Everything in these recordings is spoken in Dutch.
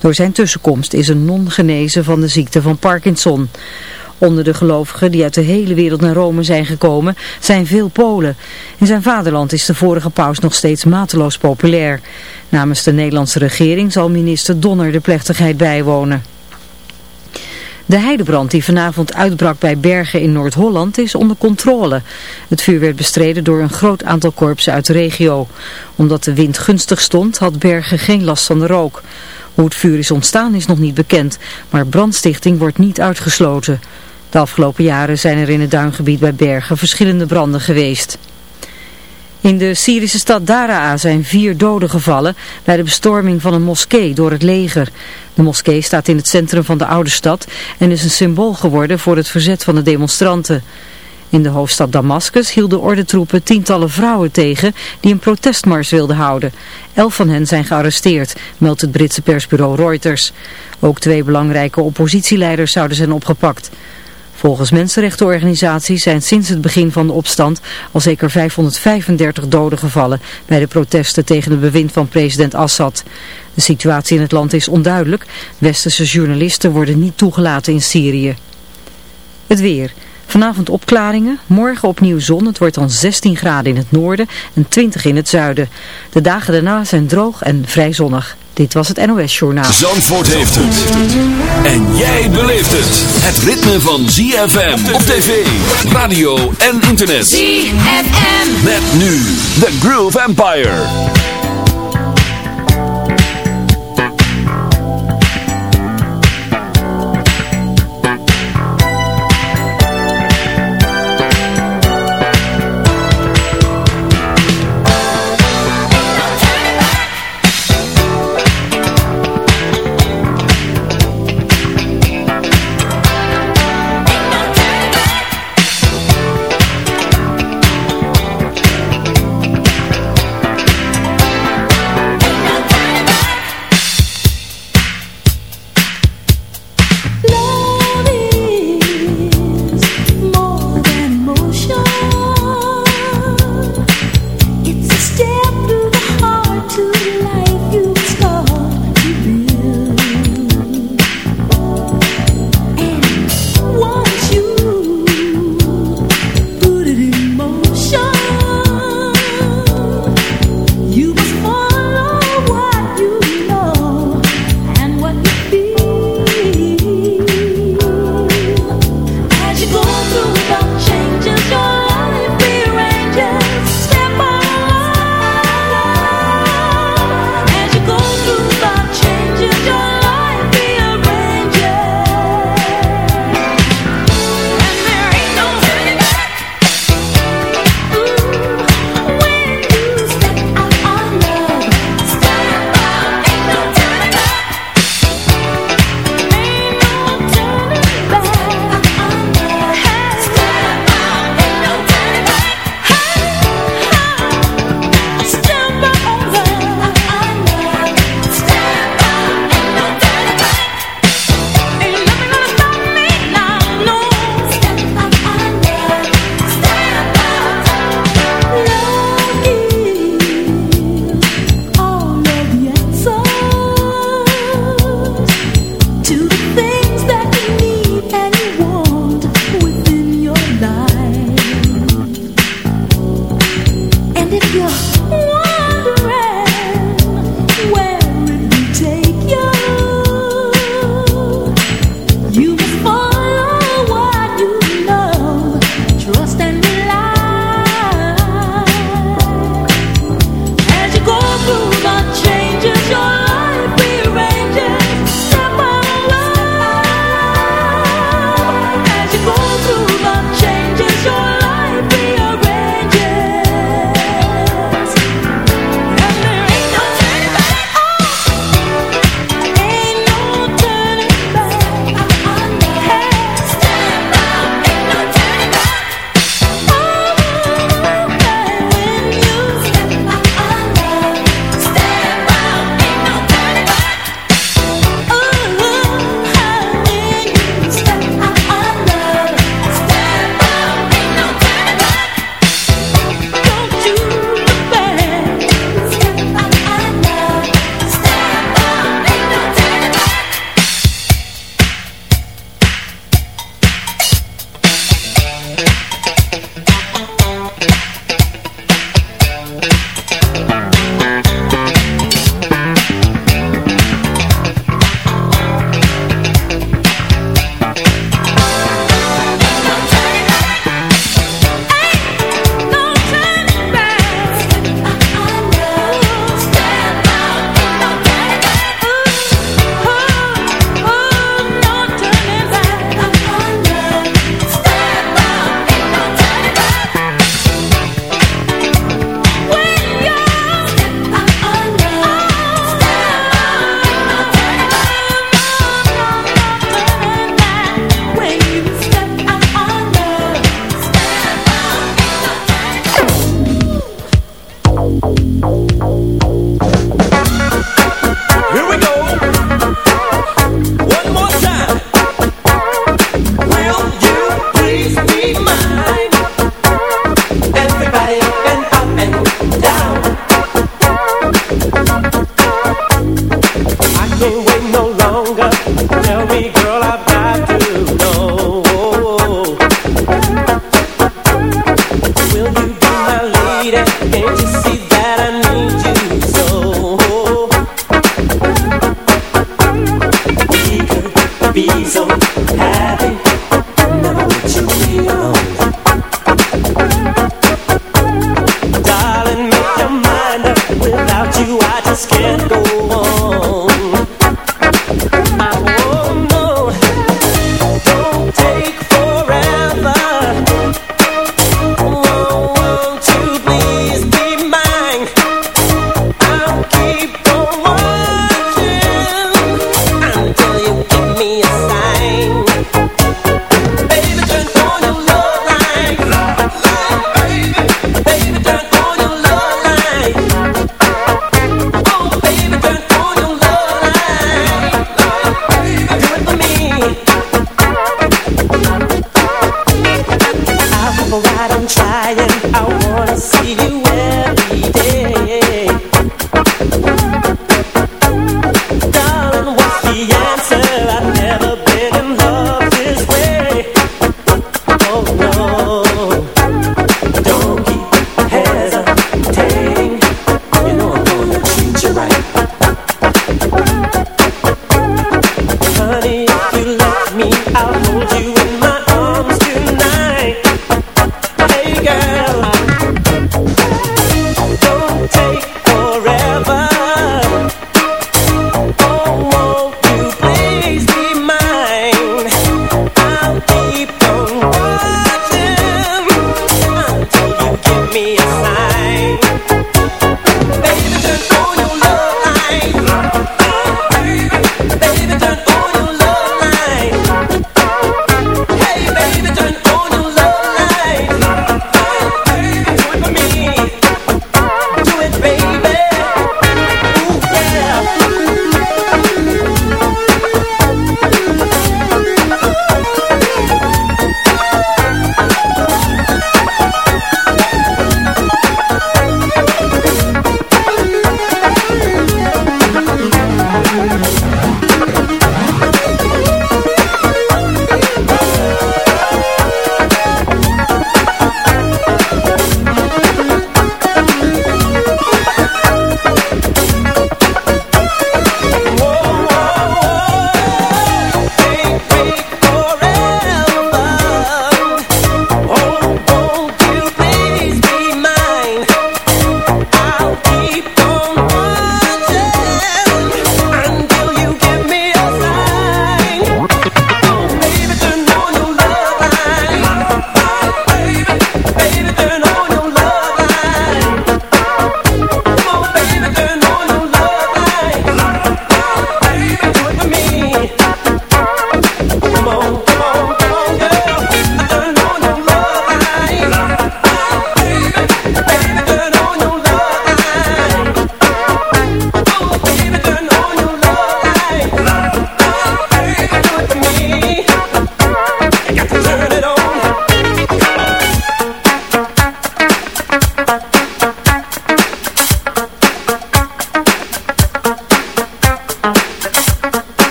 Door zijn tussenkomst is een non genezen van de ziekte van Parkinson. Onder de gelovigen die uit de hele wereld naar Rome zijn gekomen zijn veel Polen. In zijn vaderland is de vorige paus nog steeds mateloos populair. Namens de Nederlandse regering zal minister Donner de plechtigheid bijwonen. De heidebrand die vanavond uitbrak bij Bergen in Noord-Holland is onder controle. Het vuur werd bestreden door een groot aantal korpsen uit de regio. Omdat de wind gunstig stond had Bergen geen last van de rook. Hoe het vuur is ontstaan is nog niet bekend, maar brandstichting wordt niet uitgesloten. De afgelopen jaren zijn er in het duingebied bij Bergen verschillende branden geweest. In de Syrische stad Daraa zijn vier doden gevallen bij de bestorming van een moskee door het leger. De moskee staat in het centrum van de oude stad en is een symbool geworden voor het verzet van de demonstranten. In de hoofdstad Damascus hielden ordentroepen tientallen vrouwen tegen die een protestmars wilden houden. Elf van hen zijn gearresteerd, meldt het Britse persbureau Reuters. Ook twee belangrijke oppositieleiders zouden zijn opgepakt. Volgens mensenrechtenorganisaties zijn sinds het begin van de opstand al zeker 535 doden gevallen bij de protesten tegen het bewind van president Assad. De situatie in het land is onduidelijk. Westerse journalisten worden niet toegelaten in Syrië. Het weer. Vanavond opklaringen, morgen opnieuw zon. Het wordt dan 16 graden in het noorden en 20 in het zuiden. De dagen daarna zijn droog en vrij zonnig. Dit was het NOS Journaal. Zandvoort heeft het. En jij beleeft het. Het ritme van ZFM op tv, radio en internet. ZFM. Met nu The Groove Empire.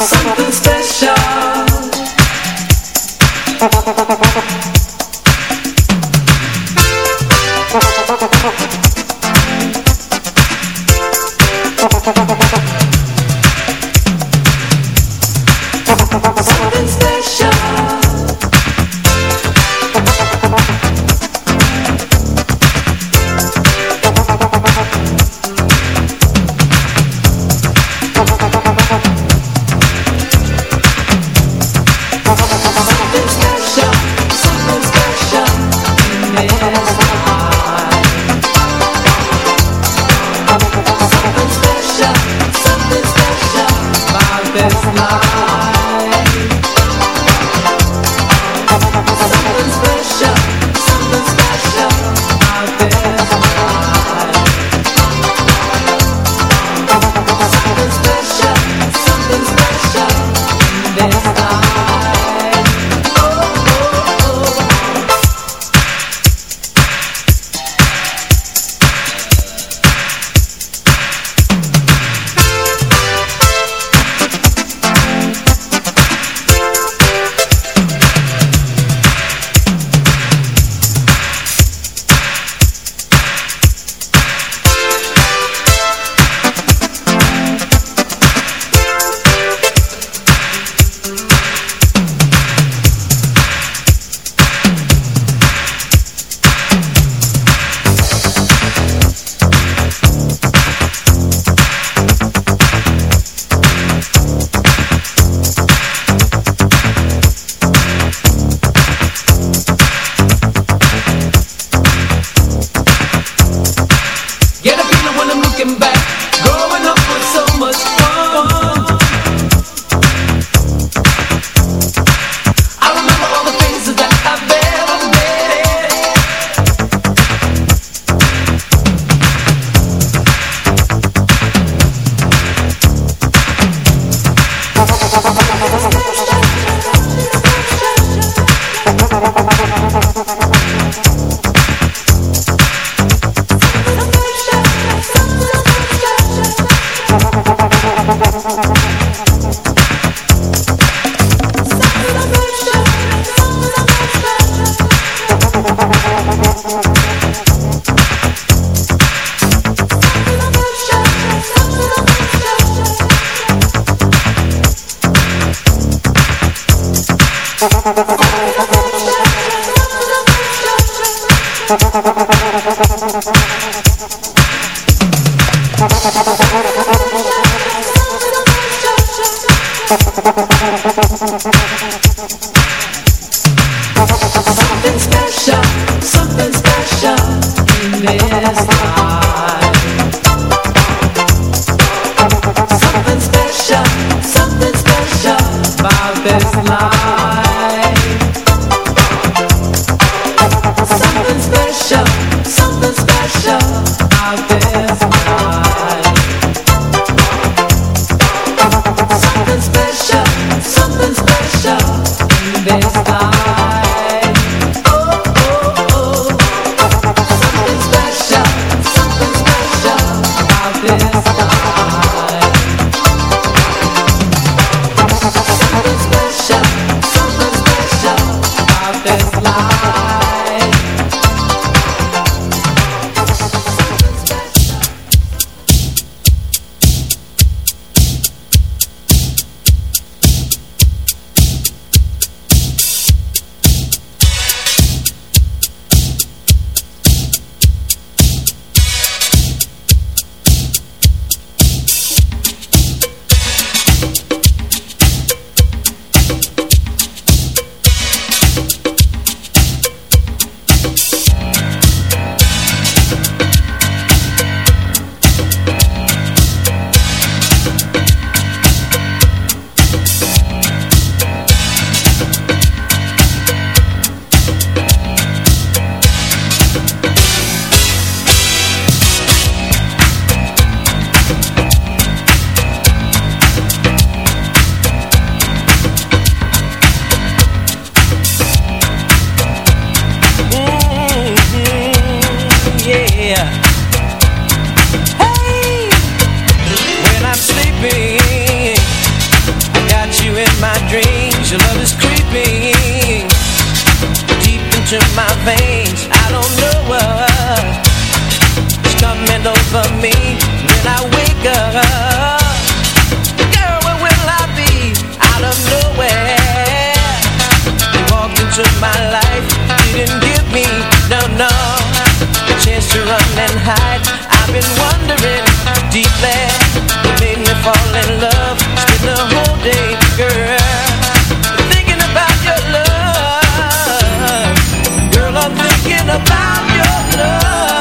Something's your love.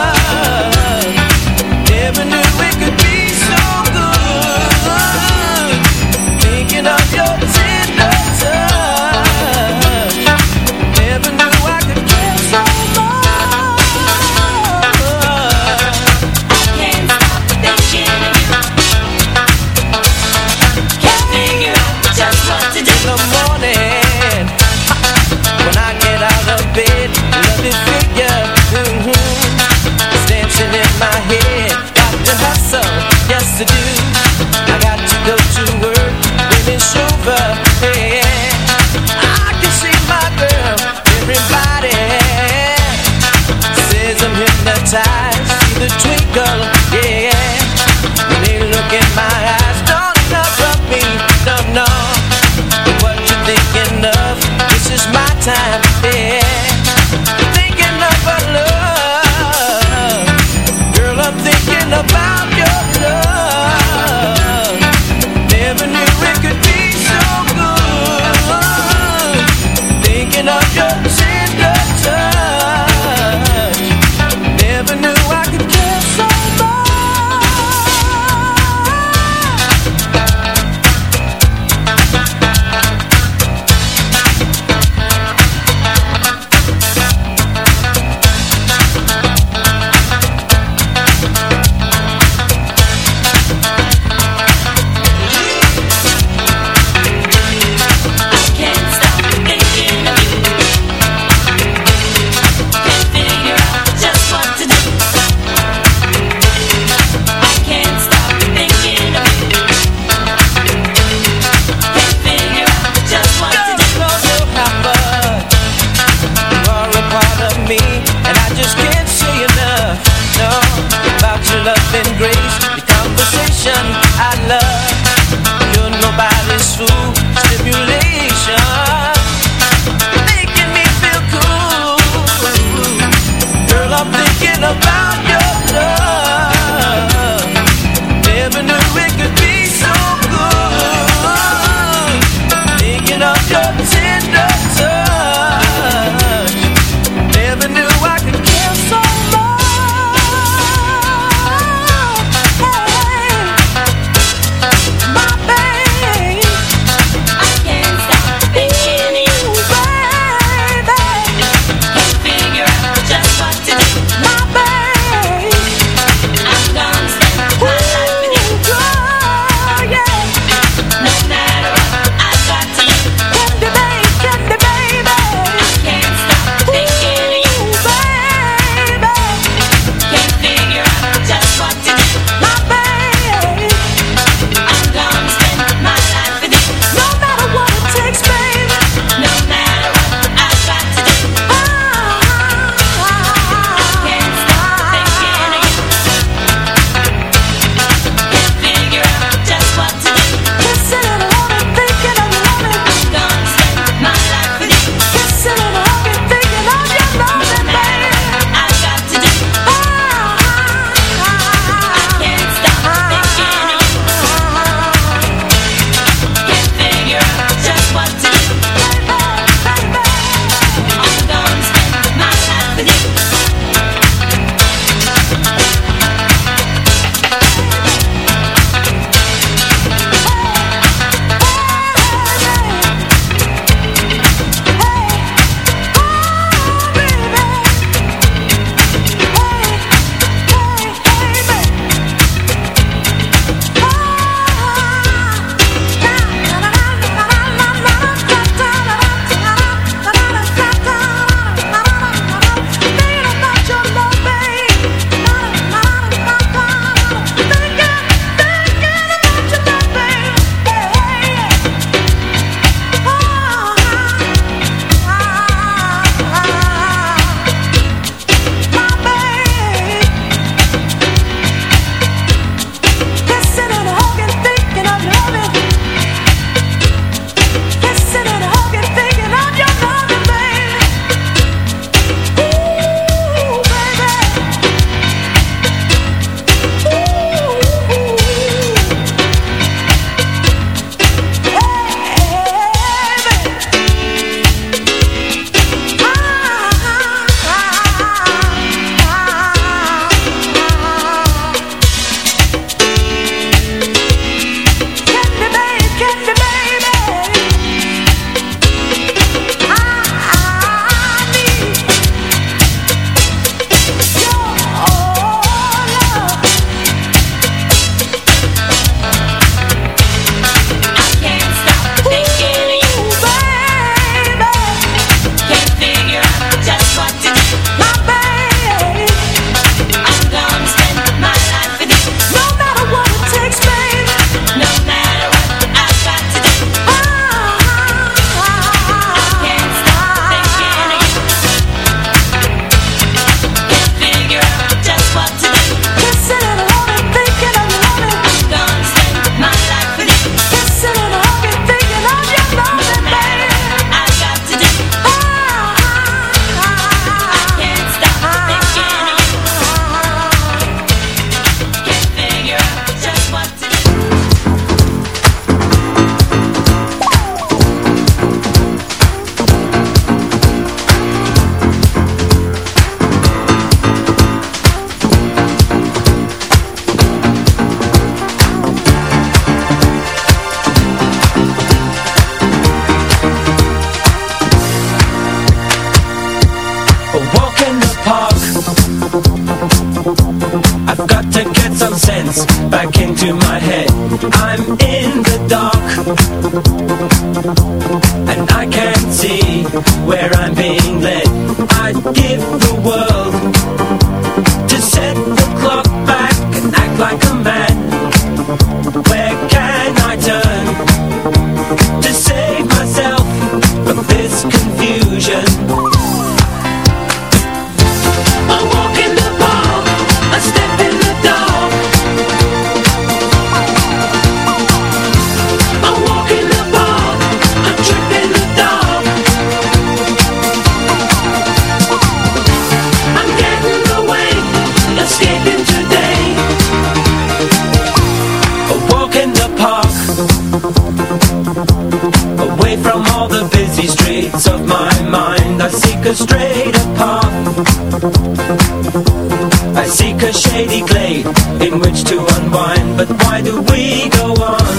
I seek a shady glade in which to unwind But why do we go on?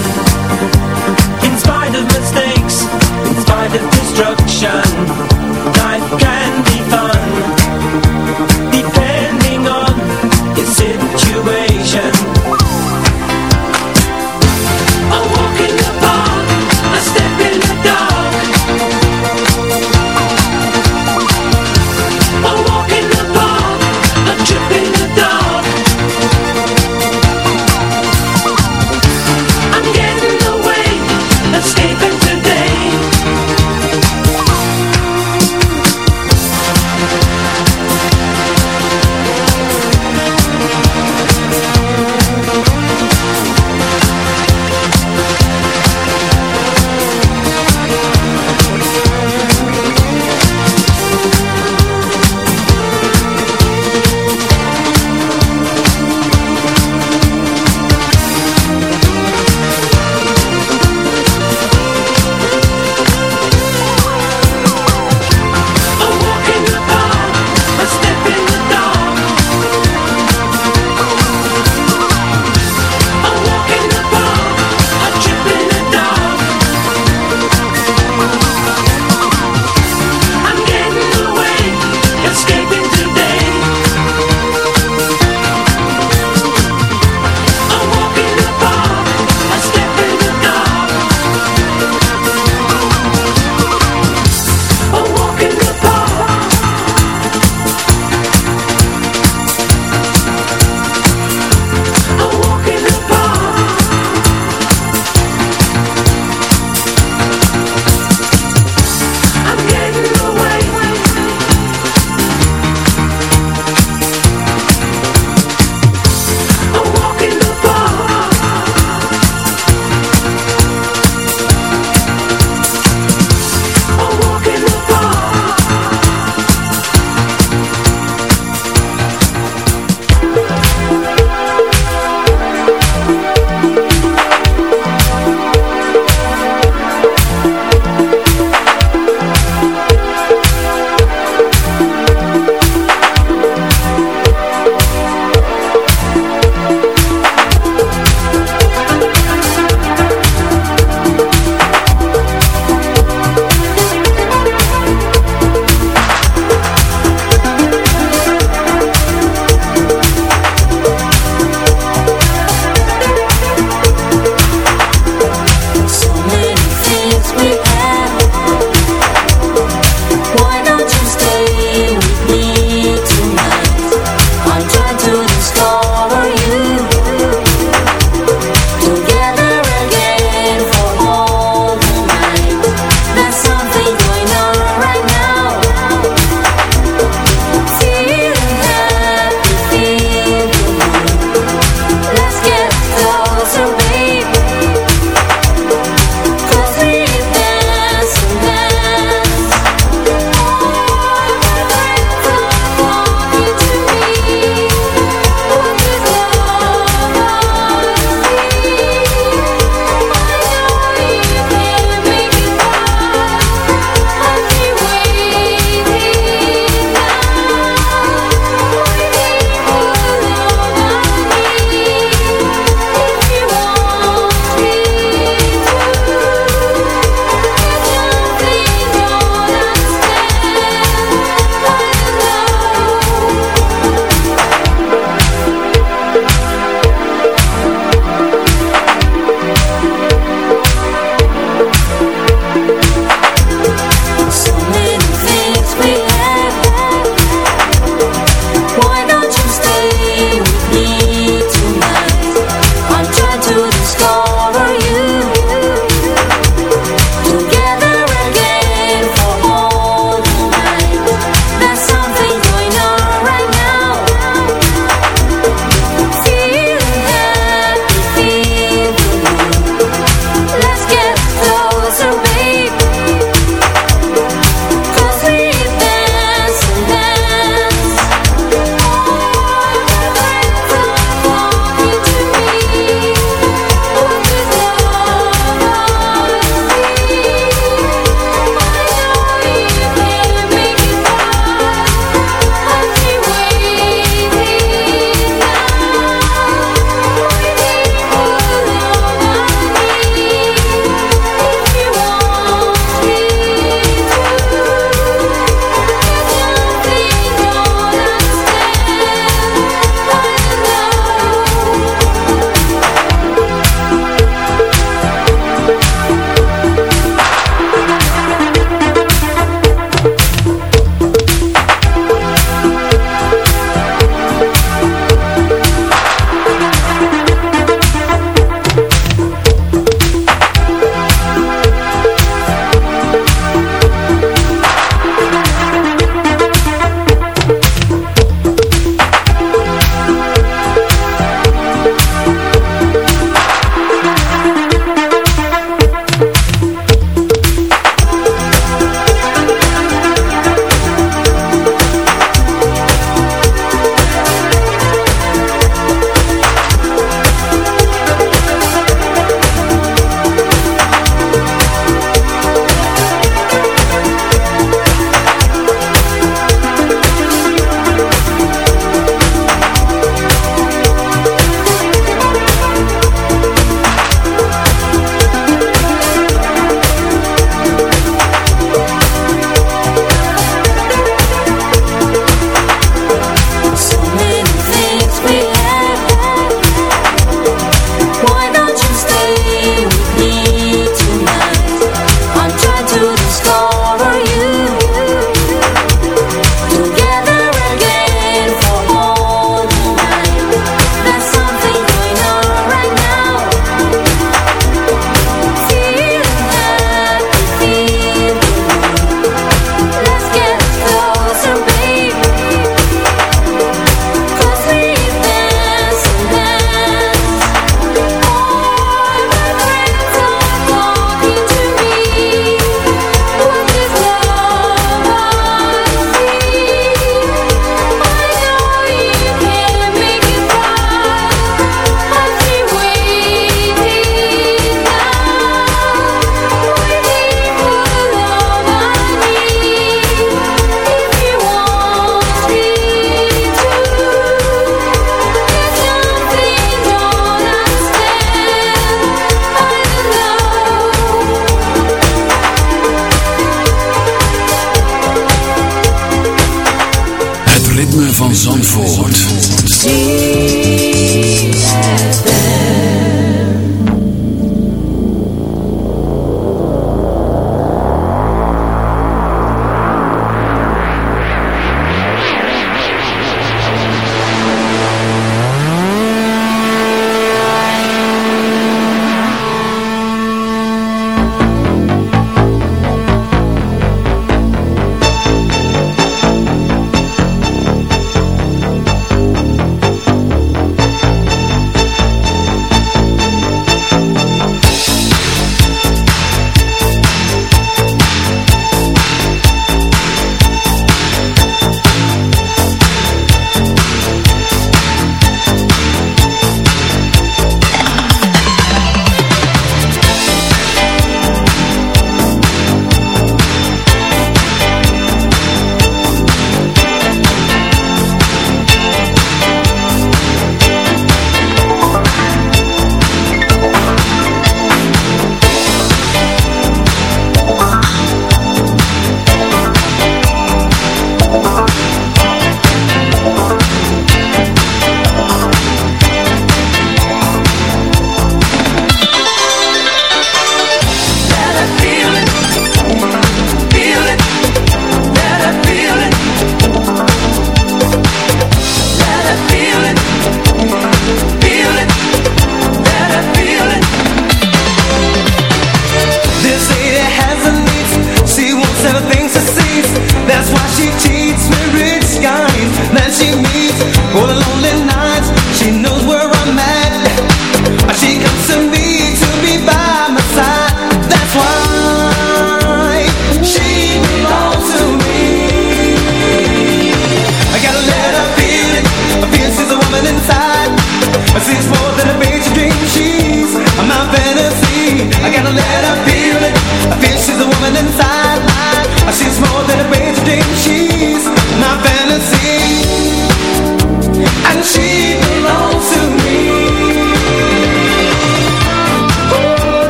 In spite of mistakes, in spite of destruction Life can be fun Depending on your situation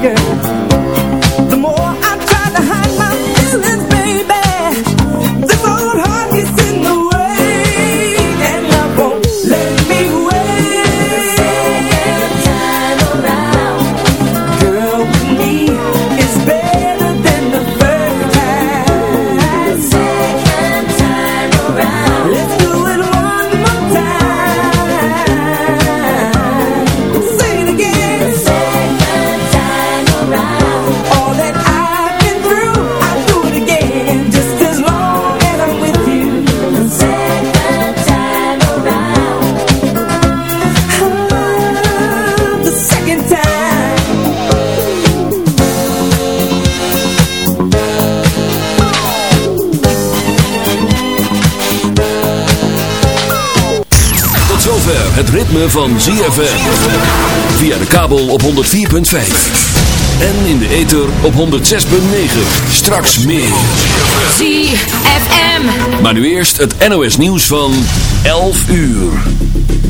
girl van ZFM. Via de kabel op 104.5. En in de ether op 106.9. Straks meer. ZFM. Maar nu eerst het NOS nieuws van 11 uur.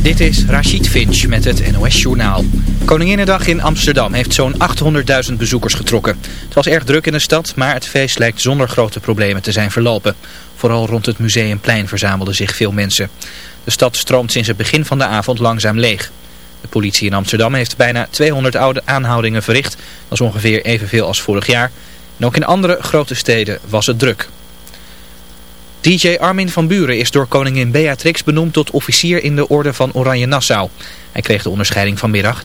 Dit is Rachid Finch met het NOS Journaal. Koninginnedag in Amsterdam heeft zo'n 800.000 bezoekers getrokken. Het was erg druk in de stad, maar het feest lijkt zonder grote problemen te zijn verlopen. Vooral rond het Museumplein verzamelden zich veel mensen. De stad stroomt sinds het begin van de avond langzaam leeg. De politie in Amsterdam heeft bijna 200 oude aanhoudingen verricht. Dat is ongeveer evenveel als vorig jaar. En ook in andere grote steden was het druk. DJ Armin van Buren is door koningin Beatrix benoemd tot officier in de orde van Oranje Nassau. Hij kreeg de onderscheiding vanmiddag.